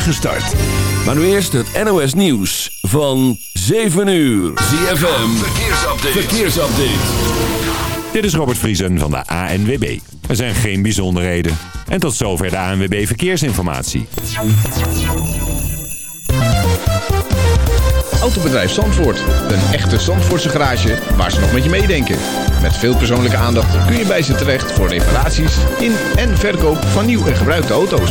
spoedige start. Maar nu eerst het NOS Nieuws van 7 uur. ZFM, verkeersupdate. verkeersupdate. Dit is Robert Vriesen van de ANWB. Er zijn geen bijzonderheden. En tot zover de ANWB Verkeersinformatie. Autobedrijf Zandvoort. Een echte Zandvoortse garage waar ze nog met je meedenken. Met veel persoonlijke aandacht kun je bij ze terecht voor reparaties in en verkoop van nieuw en gebruikte auto's.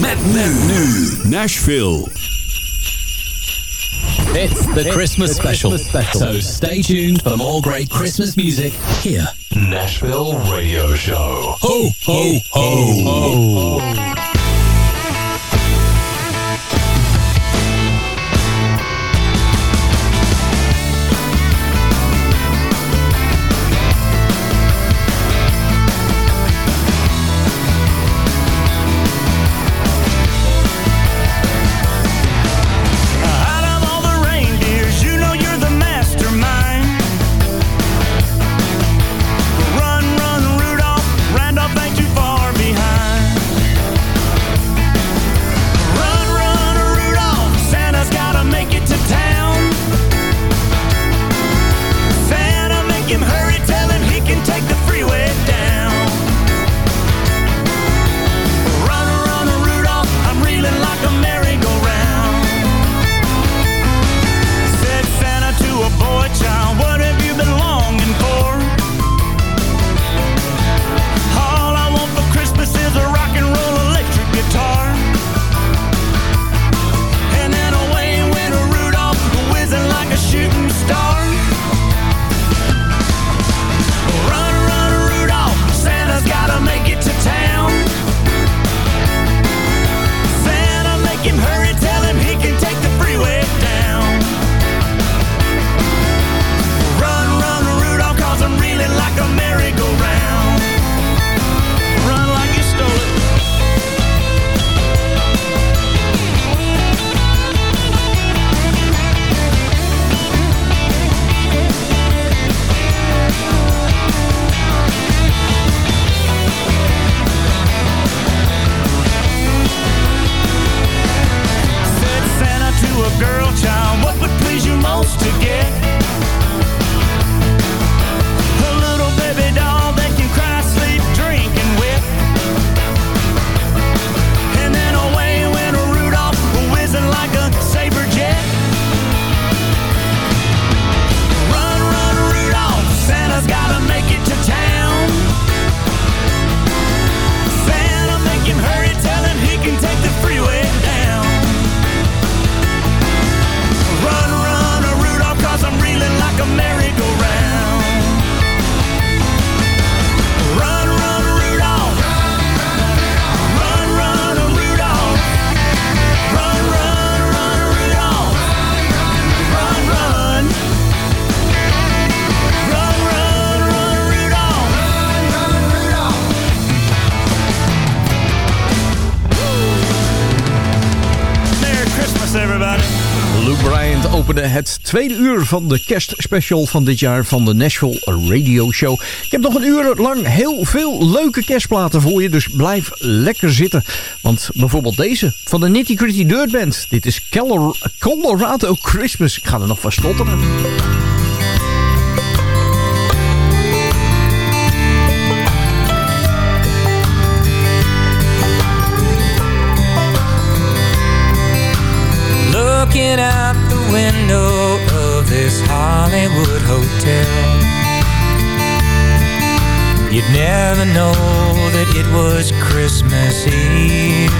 Met men nu. Nashville. It's the Christmas special. So stay tuned for more great Christmas music here. Nashville Radio Show. Ho, ho, ho, ho. Het tweede uur van de kerstspecial van dit jaar van de Nashville Radio Show. Ik heb nog een uur lang heel veel leuke kerstplaten voor je, dus blijf lekker zitten. Want bijvoorbeeld deze van de Nitty Gritty Dirt Band. Dit is Colorado Christmas. Ik ga er nog van stotteren. Looking out Never know that it was Christmas Eve.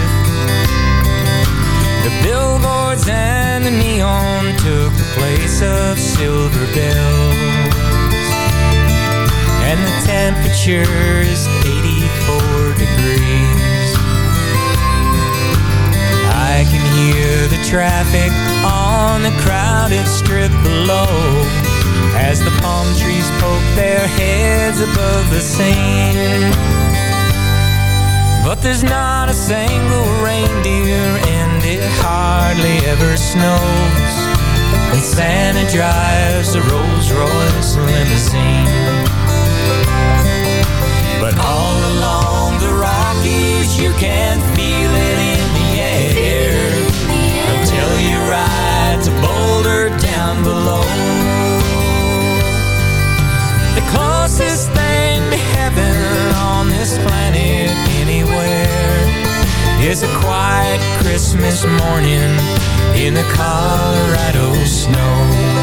The billboards and the neon took the place of silver bells. And the temperature is 84 degrees. I can hear the traffic on the crowded strip below as the palm trees poke their heads above the scene. But there's not a single reindeer and it hardly ever snows. And Santa drives a Rolls Royce limousine. But all along the Rockies you can feel it in the air Until you ride to Boulder down below The closest thing to heaven on this planet anywhere Is a quiet Christmas morning in the Colorado snow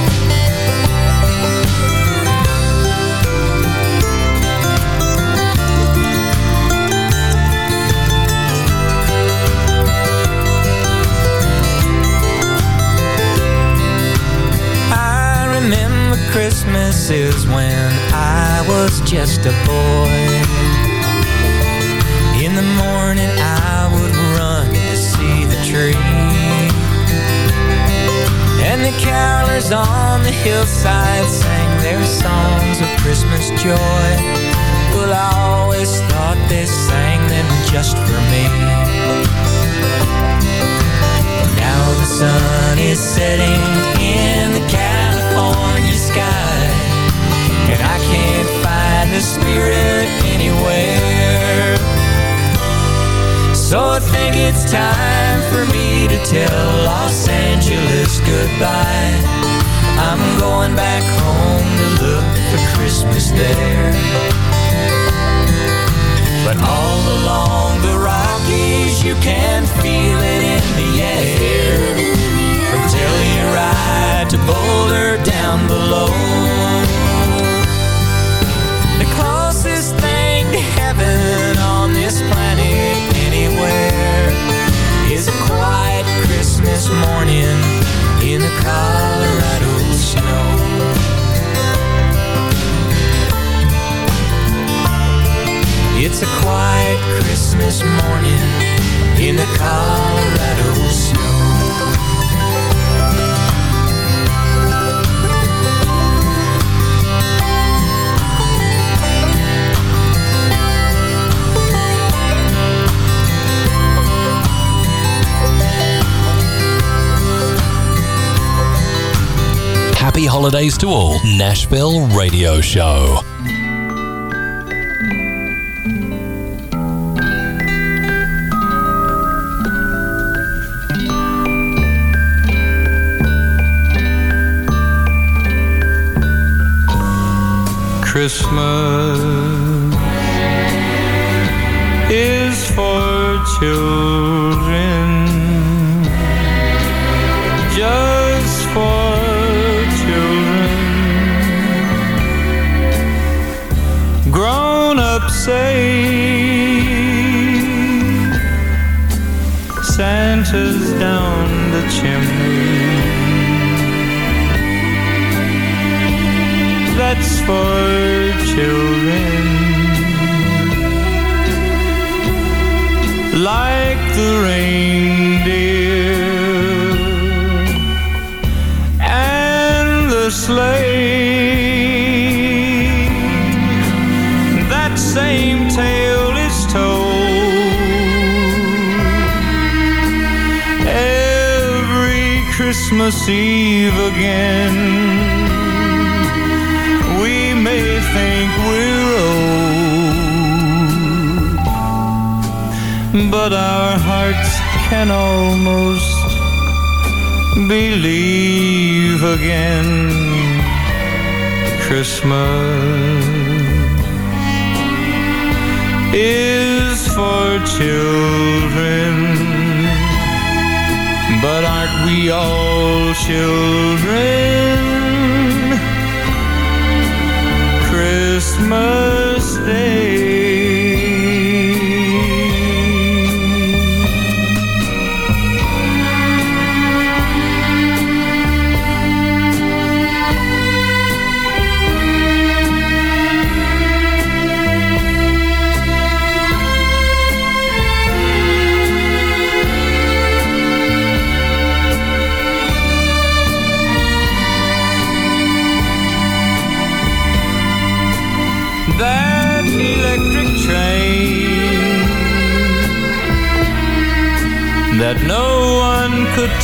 Christmas is when I was just a boy. In the morning I would run to see the tree. And the carolers on the hillside sang their songs of Christmas joy. Well, I always thought they sang them just for me. Now the sun is setting in the California sky. And I can't find the spirit anywhere. So I think it's time for me to tell Los Angeles goodbye. I'm going back home to look for Christmas there. But all along the Rockies you can feel it in the air You ride to Boulder down below The closest thing to heaven on this planet anywhere Is a quiet Christmas morning in the Colorado snow It's a quiet Christmas morning in the Colorado snow. Holidays to all. Nashville Radio Show. Christmas is for children, say Santa's down the chimney. that's for children. Like the reindeer and the sleigh. Christmas Eve again We may think we're old, but our hearts can almost believe again. Christmas is for children, but aren't we all children? Christmas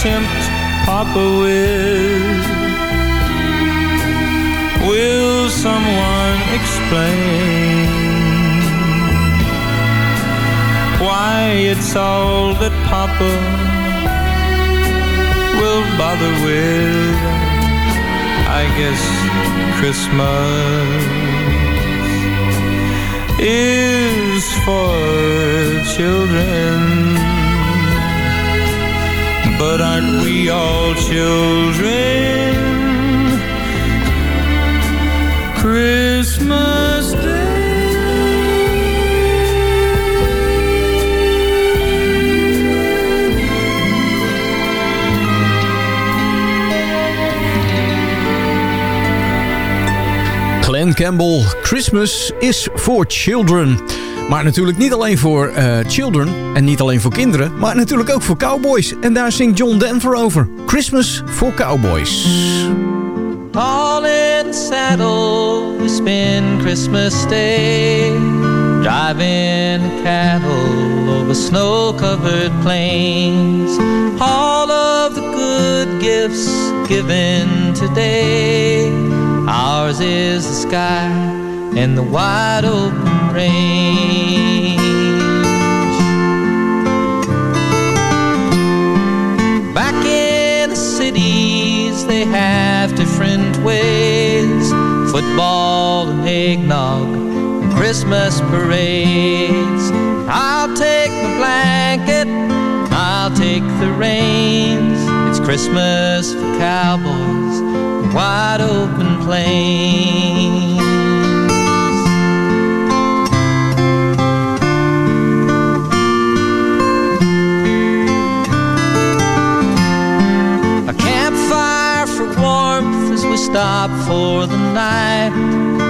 tempt Papa with. Will someone explain why it's all that Papa will bother with? I guess Christmas is for children. But aren't we all children? Christmas Glen Campbell, Christmas is for children. Maar natuurlijk niet alleen voor uh, children en niet alleen voor kinderen, maar natuurlijk ook voor cowboys. En daar zingt John Denver over. Christmas for Cowboys. All in saddle, we spend Christmas Day Driving cattle over snow-covered plains All of the good gifts given today Ours is the sky and the wide open range. Back in the cities they have different ways. Football and eggnog and Christmas parades. I'll take the blanket, I'll take the reins. It's Christmas for cowboys wide open plains we stop for the night.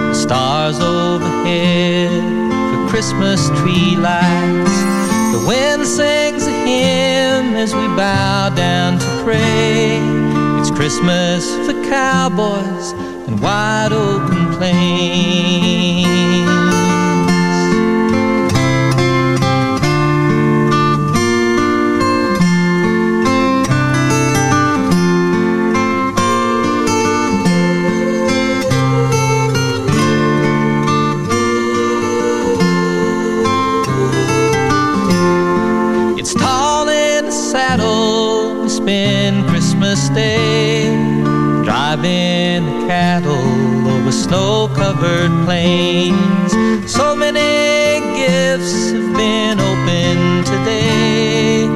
The Stars overhead for Christmas tree lights. The wind sings a hymn as we bow down to pray. It's Christmas for cowboys and wide open plains. Snow-covered plains. So many gifts have been opened today.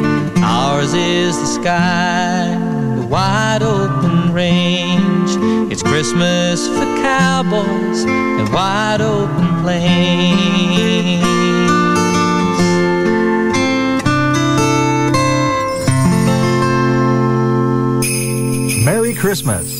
Ours is the sky, the wide open range. It's Christmas for cowboys and wide open plains. Merry. Christmas,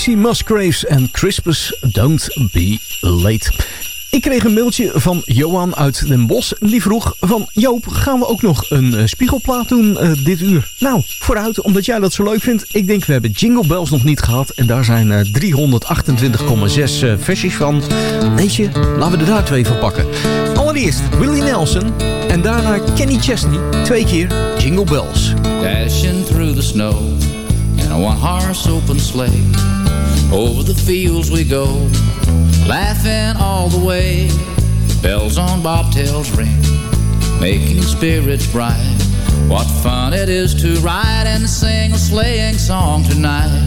Casey Musgraves en Christmas Don't Be Late. Ik kreeg een mailtje van Johan uit Den Bosch. Die vroeg van Joop, gaan we ook nog een uh, spiegelplaat doen uh, dit uur? Nou, vooruit, omdat jij dat zo leuk vindt. Ik denk, we hebben Jingle Bells nog niet gehad. En daar zijn uh, 328,6 versies van. Weet je, laten we er daar twee van pakken. Allereerst Willie Nelson. En daarna Kenny Chesney. Twee keer Jingle Bells. Dashing through the snow. In a one-horse open sleigh. Over the fields we go. Laughing all the way. Bells on bobtails ring. Making spirits bright. What fun it is to ride and sing a sleighing song tonight.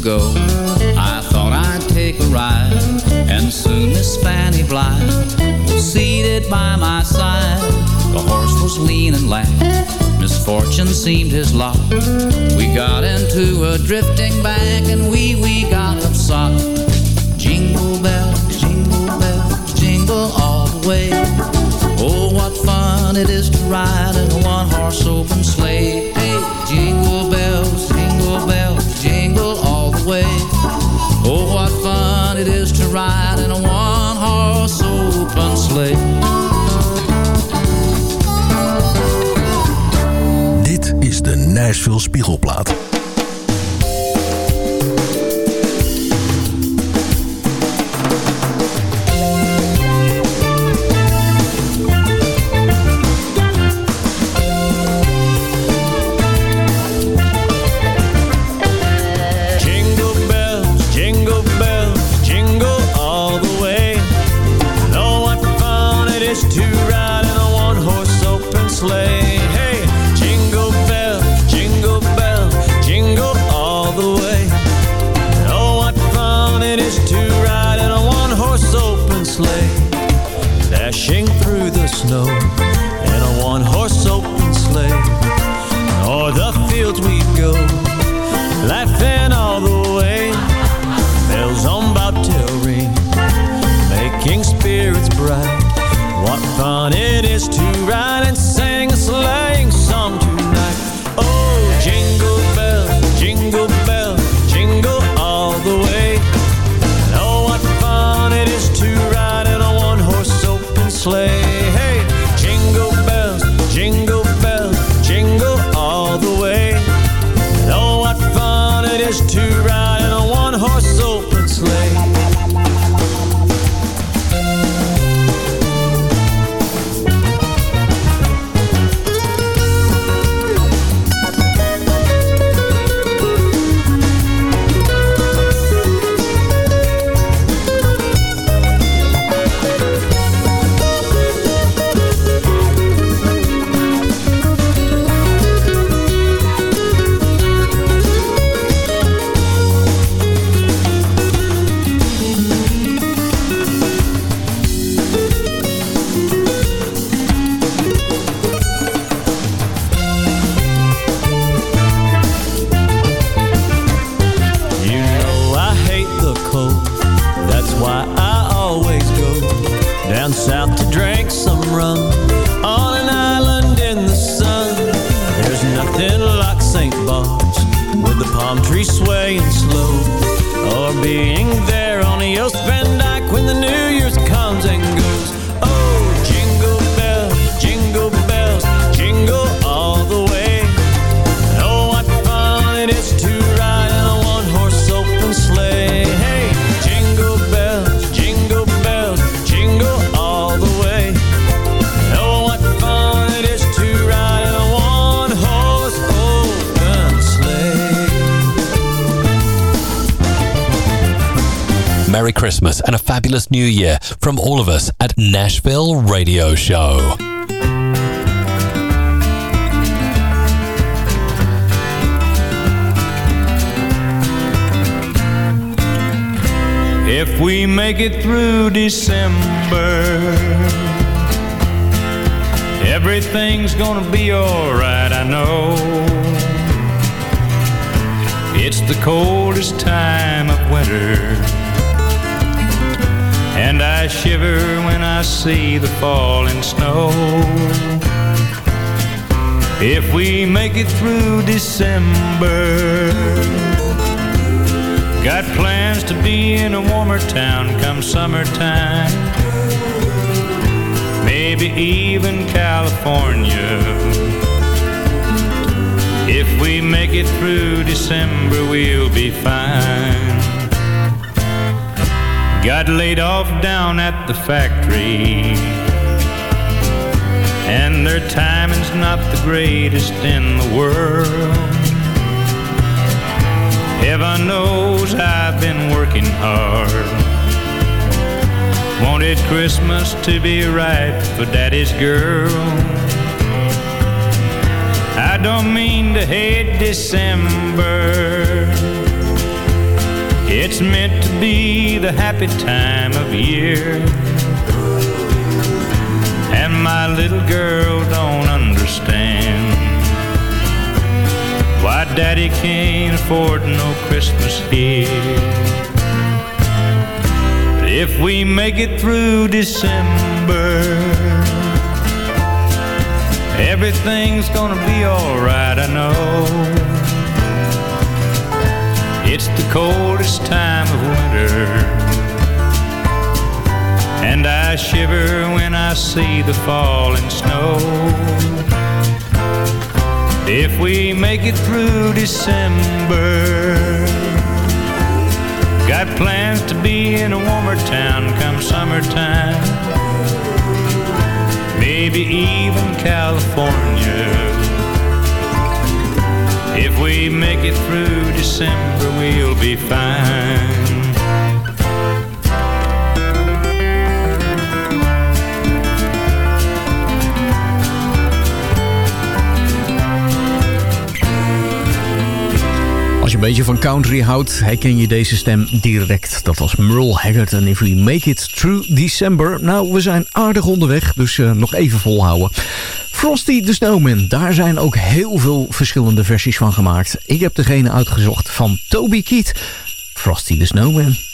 Ago, I thought I'd take a ride, and soon Miss Fanny Blythe was seated by my side. The horse was lean and lank, misfortune seemed his lot. We got into a drifting bank, and we Nashville Spiegelplaat. Christmas and a fabulous New Year from all of us at Nashville Radio Show. If we make it through December, everything's gonna be alright, I know. It's the coldest time of winter, and I shiver when I see the falling snow. If we make it through December, Got plans to be in a warmer town come summertime. Maybe even California. If we make it through December, we'll be fine. Got laid off down at the factory. And their timing's not the greatest in the world. Heaven knows I've been working hard. Wanted Christmas to be right for Daddy's girl. I don't mean to hate December. Meant to be the happy time of year. And my little girl don't understand. Why daddy can't afford no Christmas here But if we make it through December Everything's gonna be alright, I know It's the coldest time of winter And I shiver when I see the falling snow if we make it through December. Got plans to be in a warmer town come summertime. Maybe even California. If we make it through December, we'll be fine. Als je een beetje van country houdt, herken je deze stem direct. Dat was Merle Haggard en If We Make It Through December. Nou, we zijn aardig onderweg, dus uh, nog even volhouden. Frosty the Snowman, daar zijn ook heel veel verschillende versies van gemaakt. Ik heb degene uitgezocht van Toby Keith, Frosty the Snowman.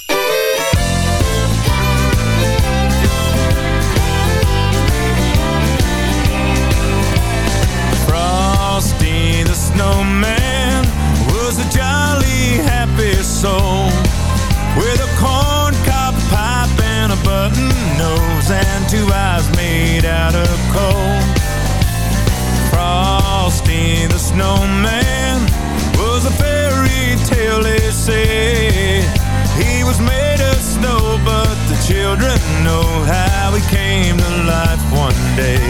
Know how he came to life one day.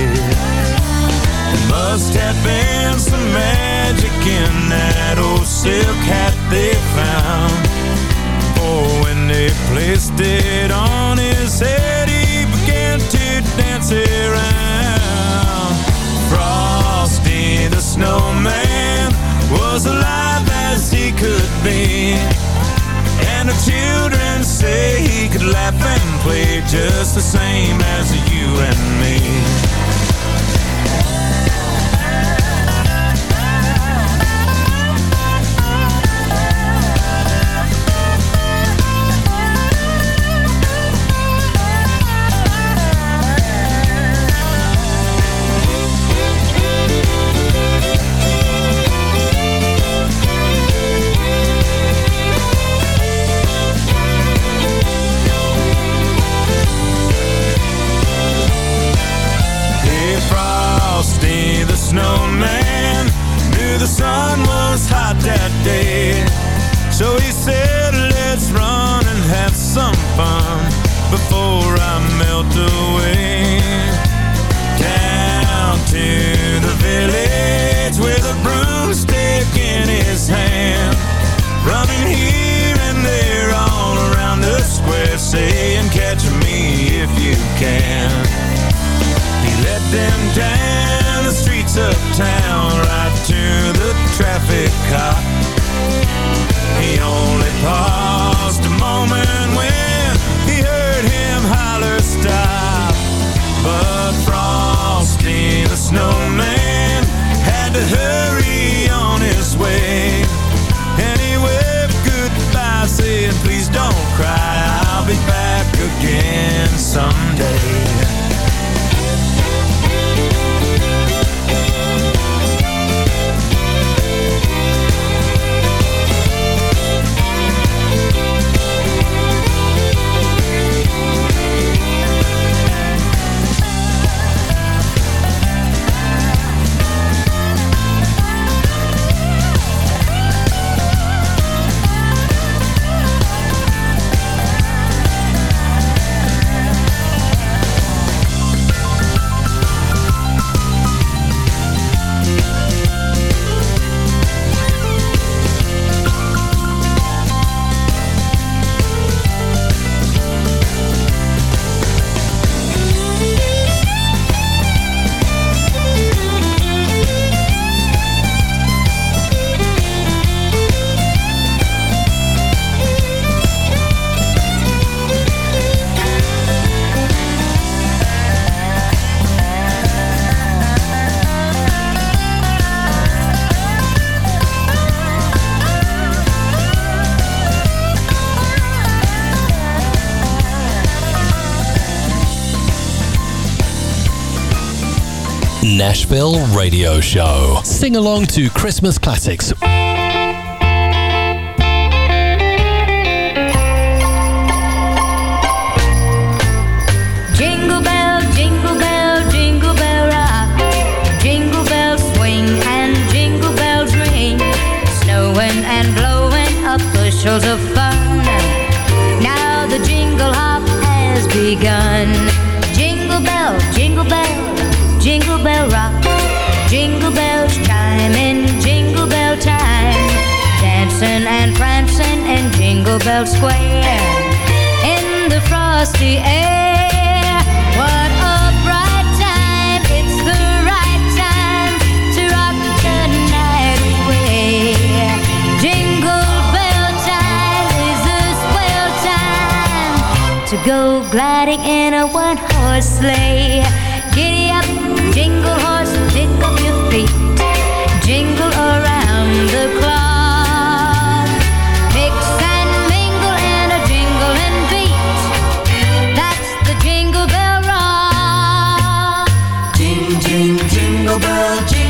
There must have been some magic in that old silk hat they found. Oh, when they placed it on his head, he began to dance around. Frosty the snowman was alive as he could be. And the children say he could laugh and play just the same as you and me. Nashville Radio Show. Sing along to Christmas classics. Jingle bell, jingle bell, jingle bell rock. Jingle bells swing and jingle bells ring. Snowing and blowing up bushels of fun. Now the jingle hop has begun. Bell Square. In the frosty air. What a bright time. It's the right time to rock the night away. Jingle bell time is a swell time to go gliding in a one horse sleigh. Giddy up, jingle horse,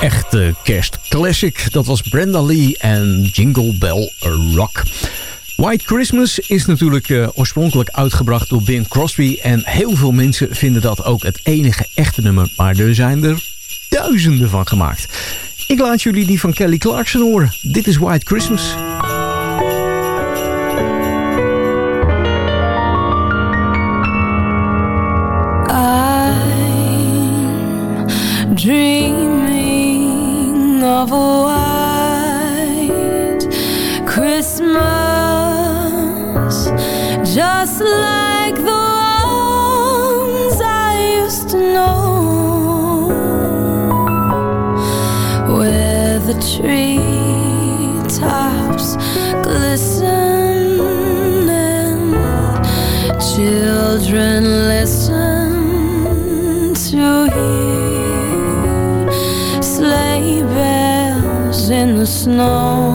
echte kerstclassic. Dat was Brenda Lee en Jingle Bell Rock. White Christmas is natuurlijk eh, oorspronkelijk uitgebracht door Bing Crosby. En heel veel mensen vinden dat ook het enige echte nummer. Maar er zijn er duizenden van gemaakt. Ik laat jullie die van Kelly Clarkson horen. Dit is White Christmas. Where the tree tops glisten children listen to hear sleigh bells in the snow.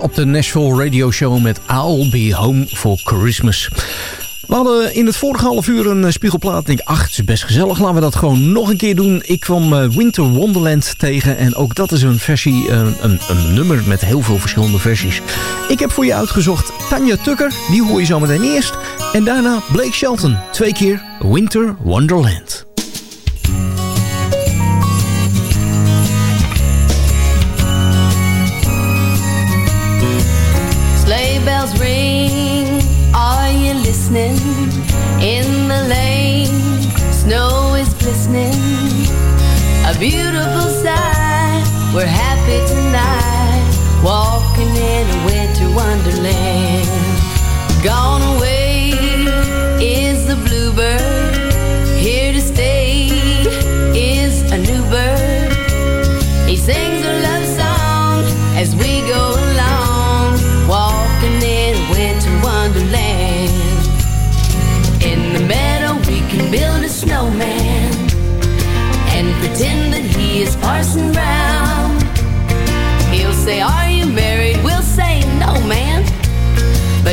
Op de Nashville Radio Show met I'll Be Home for Christmas. We hadden in het vorige half uur een eh, spiegelplaat. Ik denk, ach, het is best gezellig. Laten we dat gewoon nog een keer doen. Ik kwam eh, Winter Wonderland tegen. En ook dat is een versie, eh, een, een nummer met heel veel verschillende versies. Ik heb voor je uitgezocht Tanja Tucker. Die hoor je zo meteen eerst. En daarna Blake Shelton. Twee keer Winter Wonderland. Beautiful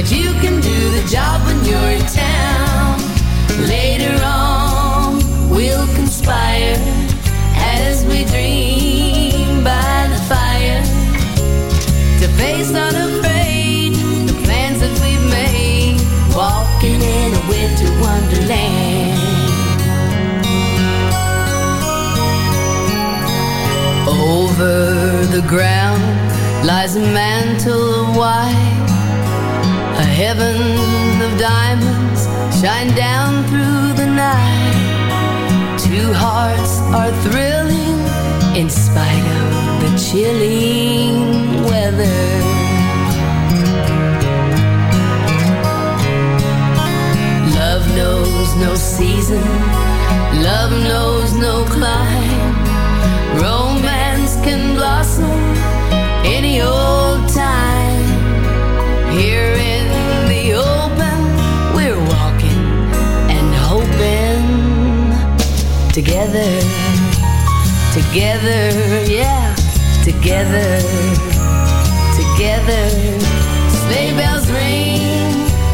You can do the job when you're in town. Later on, we'll conspire as we dream by the fire to face unafraid the plans that we've made, walking in a winter wonderland. Over the ground lies a mantle of white, heaven of diamonds shine down through the night. Two hearts are thrilling in spite of the chilling weather. Love knows no season, love knows no clime. Romance can blossom any old time. Here together, together, yeah, together, together. Sleigh bells ring,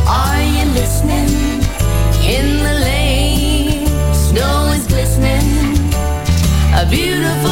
are you listening? In the lane, snow is glistening. A beautiful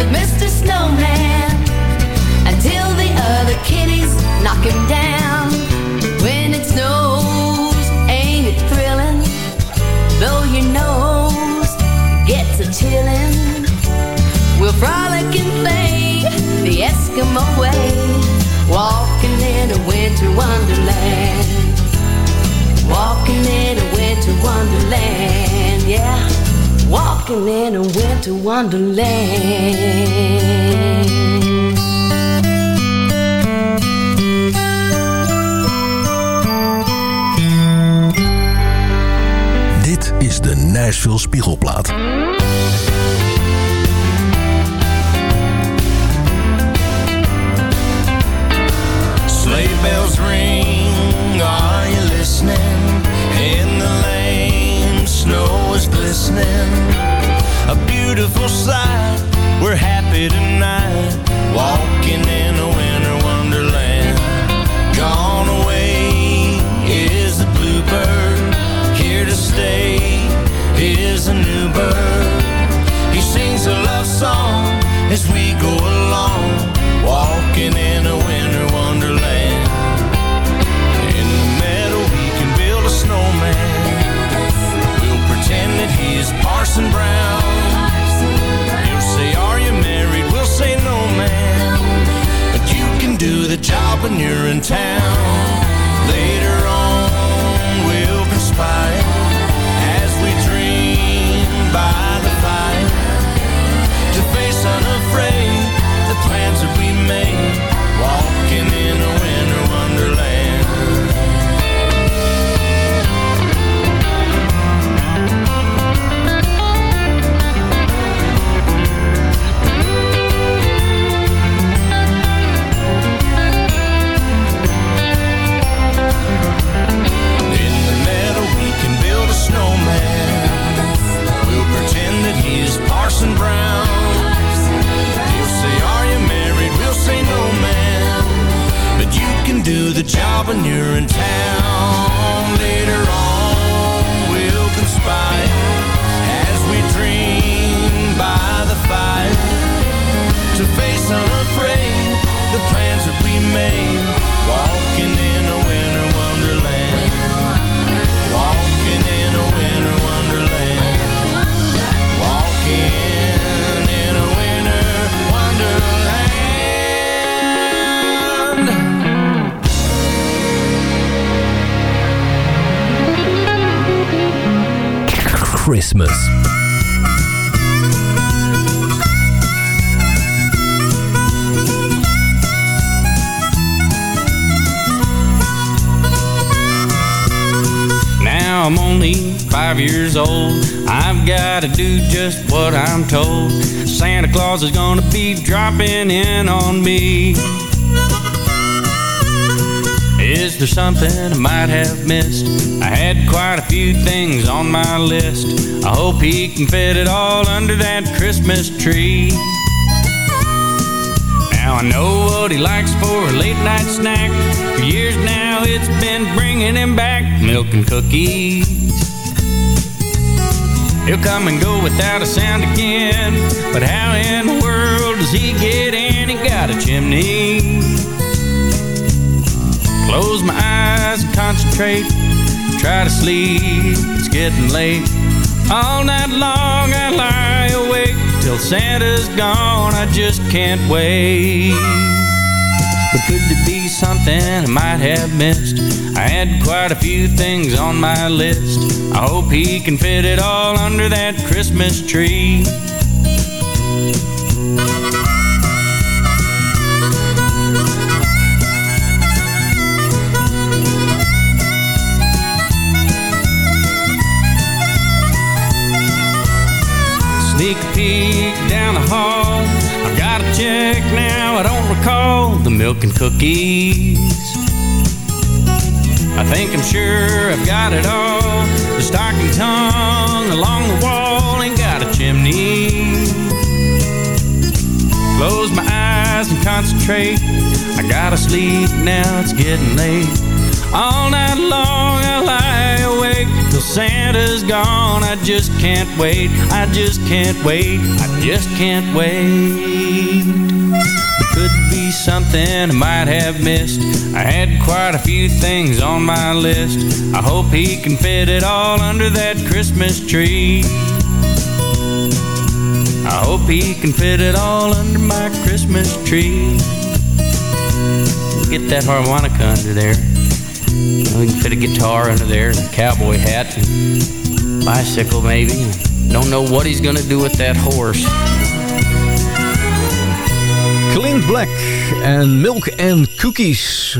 with Mr. Snowman until the other kitties knock him down. When it snows, ain't it thrilling? Though your nose gets a chillin', we'll frolic and play the Eskimo way, walking in a winter wonderland. Walking in a winter wonderland, yeah. Walking in a winter wonderland. Dit is de Nashville Spiegelplaat. Sleigh bells ring, are you listening? In the lane, snow is glistening. Beautiful sight, we're happy tonight, walking in a winter wonderland. Five years old. I've got to do just what I'm told. Santa Claus is gonna be dropping in on me. Is there something I might have missed? I had quite a few things on my list. I hope he can fit it all under that Christmas tree. Now I know what he likes for a late night snack. For years now it's been bringing him back milk and cookies. He'll come and go without a sound again. But how in the world does he get in? He got a chimney. Close my eyes and concentrate. Try to sleep, it's getting late. All night long I lie awake till Santa's gone. I just can't wait. But could there be something I might have missed? I had quite a few things on my list. I hope he can fit it all under that Christmas tree. Sneak a peek down the hall. I've got to check now. I don't recall the milk and cookies. I think I'm sure I've got it all. The stocking hung along the wall and got a chimney. Close my eyes and concentrate. I gotta sleep now, it's getting late. All night long I lie awake till Santa's gone. I just can't wait. I just can't wait. I just can't wait. Could be something I might have missed. I had quite a few things on my list. I hope he can fit it all under that Christmas tree. I hope he can fit it all under my Christmas tree. Get that harmonica under there. We can fit a guitar under there and a cowboy hat and bicycle maybe. Don't know what he's gonna do with that horse. Black en Milk and Cookies.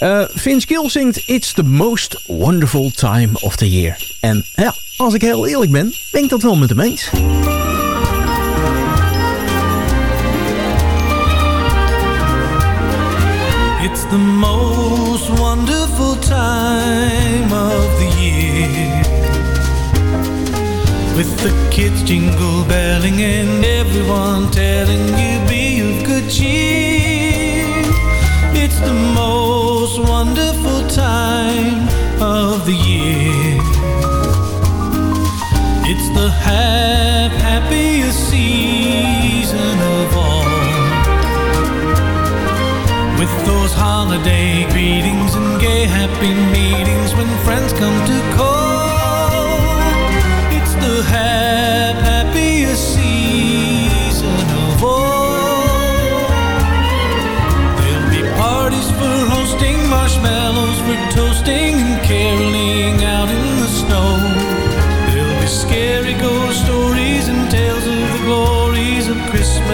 Uh, Vince Gill zingt It's the most wonderful time of the year. En ja, als ik heel eerlijk ben, ben ik dat wel met hem eens. It's the most wonderful time of the year With the kids jingle belling and everyone telling you cheer It's the most wonderful time of the year. It's the hap happiest season of all. With those holiday greetings and gay happy meetings when friends come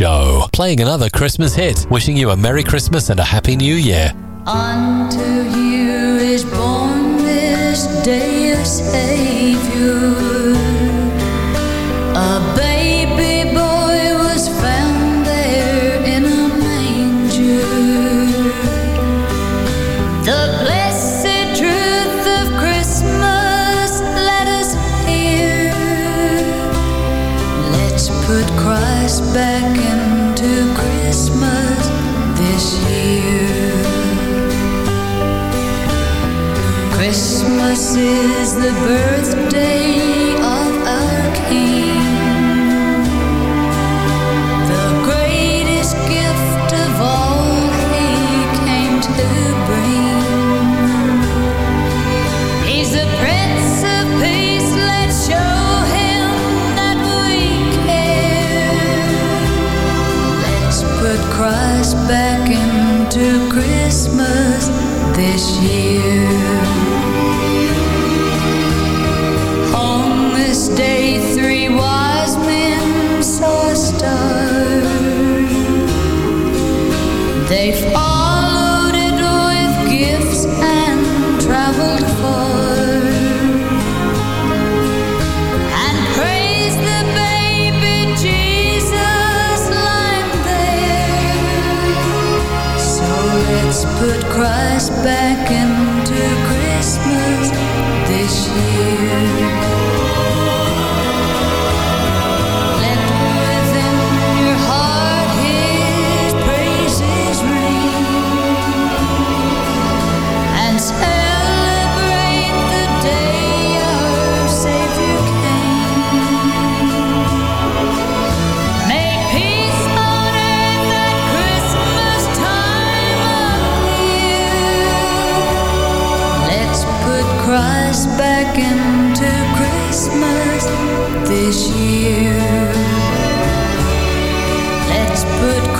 Show. Playing another Christmas hit, wishing you a Merry Christmas and a Happy New Year. Unto you is born this day Savior.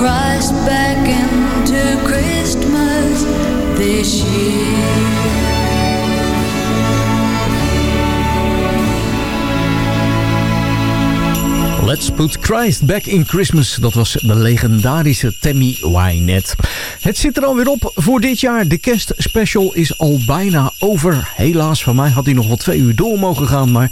Christ back into Christmas this year. Let's Put Christ Back in Christmas. Dat was de legendarische Tammy Wynette. Het zit er alweer op voor dit jaar. De kerstspecial is al bijna over. Helaas, van mij had hij nog wel twee uur door mogen gaan. Maar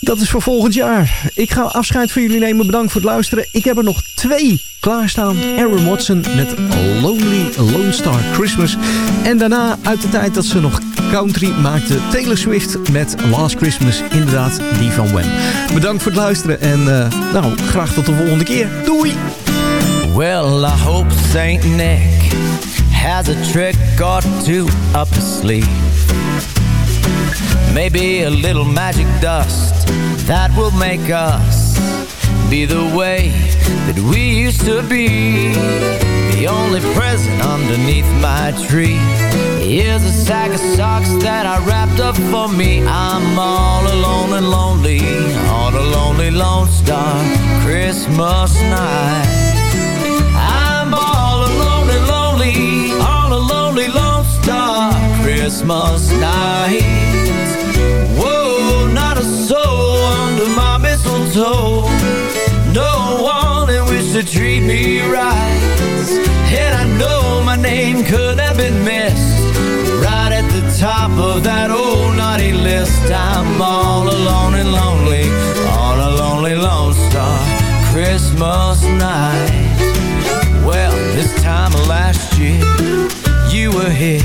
dat is voor volgend jaar. Ik ga afscheid van jullie nemen. Bedankt voor het luisteren. Ik heb er nog twee klaarstaan. Aaron Watson met Lonely Lone Star Christmas. En daarna uit de tijd dat ze nog country maakte. Taylor Swift met Last Christmas. Inderdaad, die van Wham. Bedankt voor het luisteren. En uh, nou, graag tot de volgende keer. Doei! Well, I hope St. Nick has a trick. Maybe a little magic dust that will make us be the way that we used to be. The only present underneath my tree is a sack of socks that I wrapped up for me. I'm all alone and lonely on a lonely Lone Star Christmas night. Christmas night. Whoa, not a soul under my mistletoe. No one in which to treat me right. And I know my name could have been missed right at the top of that old naughty list. I'm all alone and lonely on a lonely Lone Star Christmas night. Well, this time last year, you were here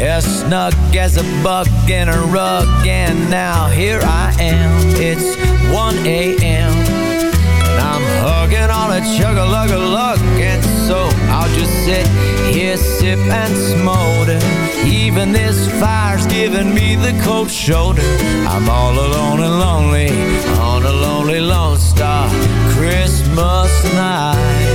as snug as a bug in a rug. And now here I am, it's 1 a.m. And I'm hugging on a chug-a-lug-a-lug. And so I'll just sit here, sip and smolder Even this fire's giving me the cold shoulder. I'm all alone and lonely On a lonely Lone Star Christmas night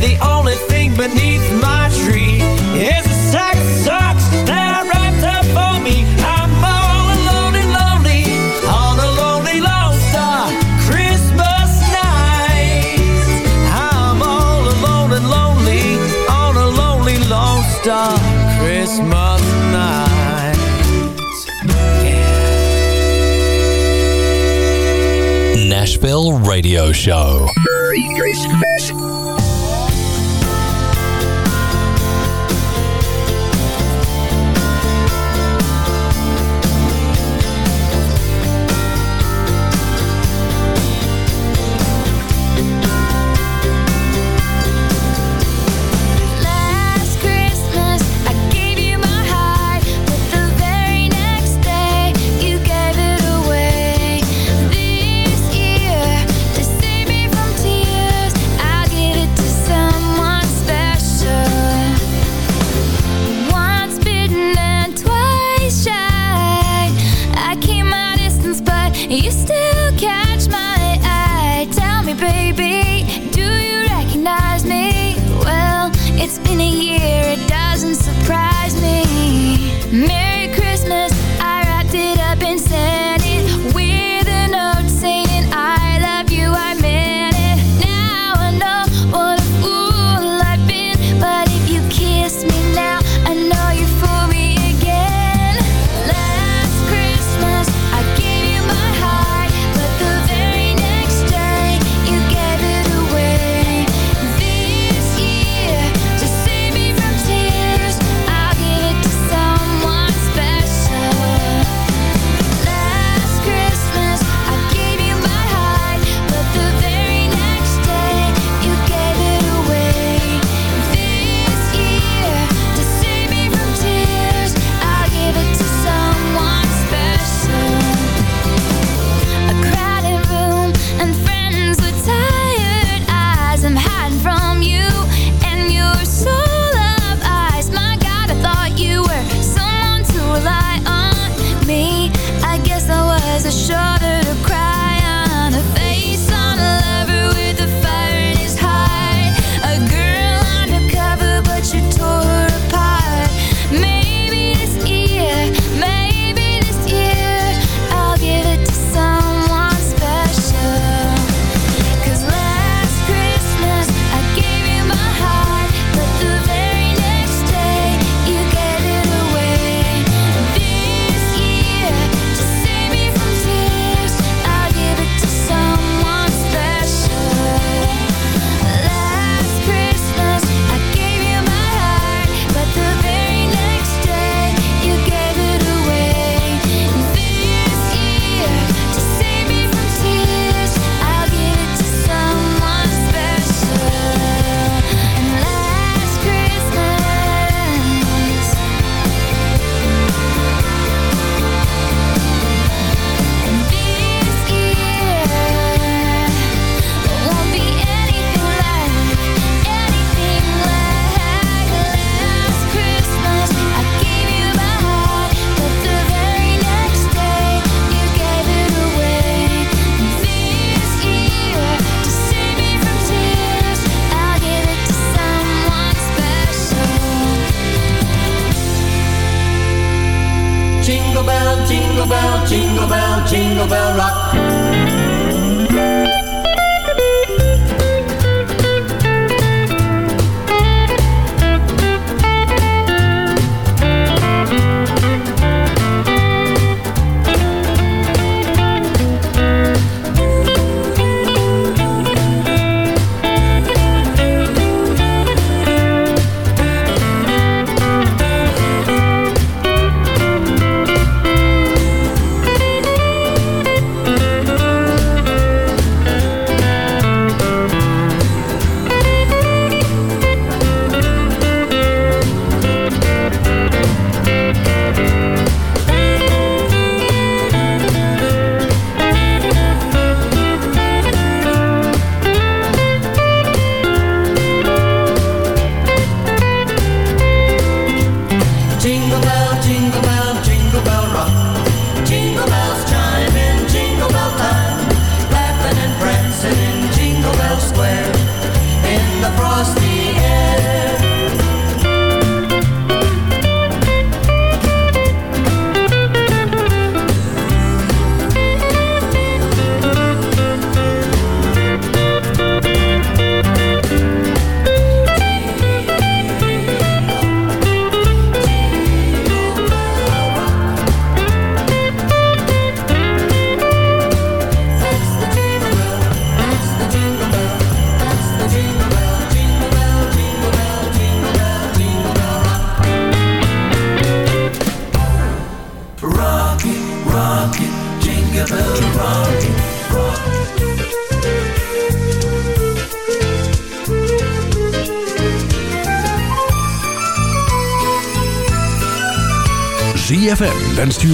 the only thing beneath my tree is a sack of socks that I wrapped up for me. I'm all alone and lonely on a lonely Lone Star Christmas night. I'm all alone and lonely on a lonely Lone Star Christmas night. Nashville Radio Show.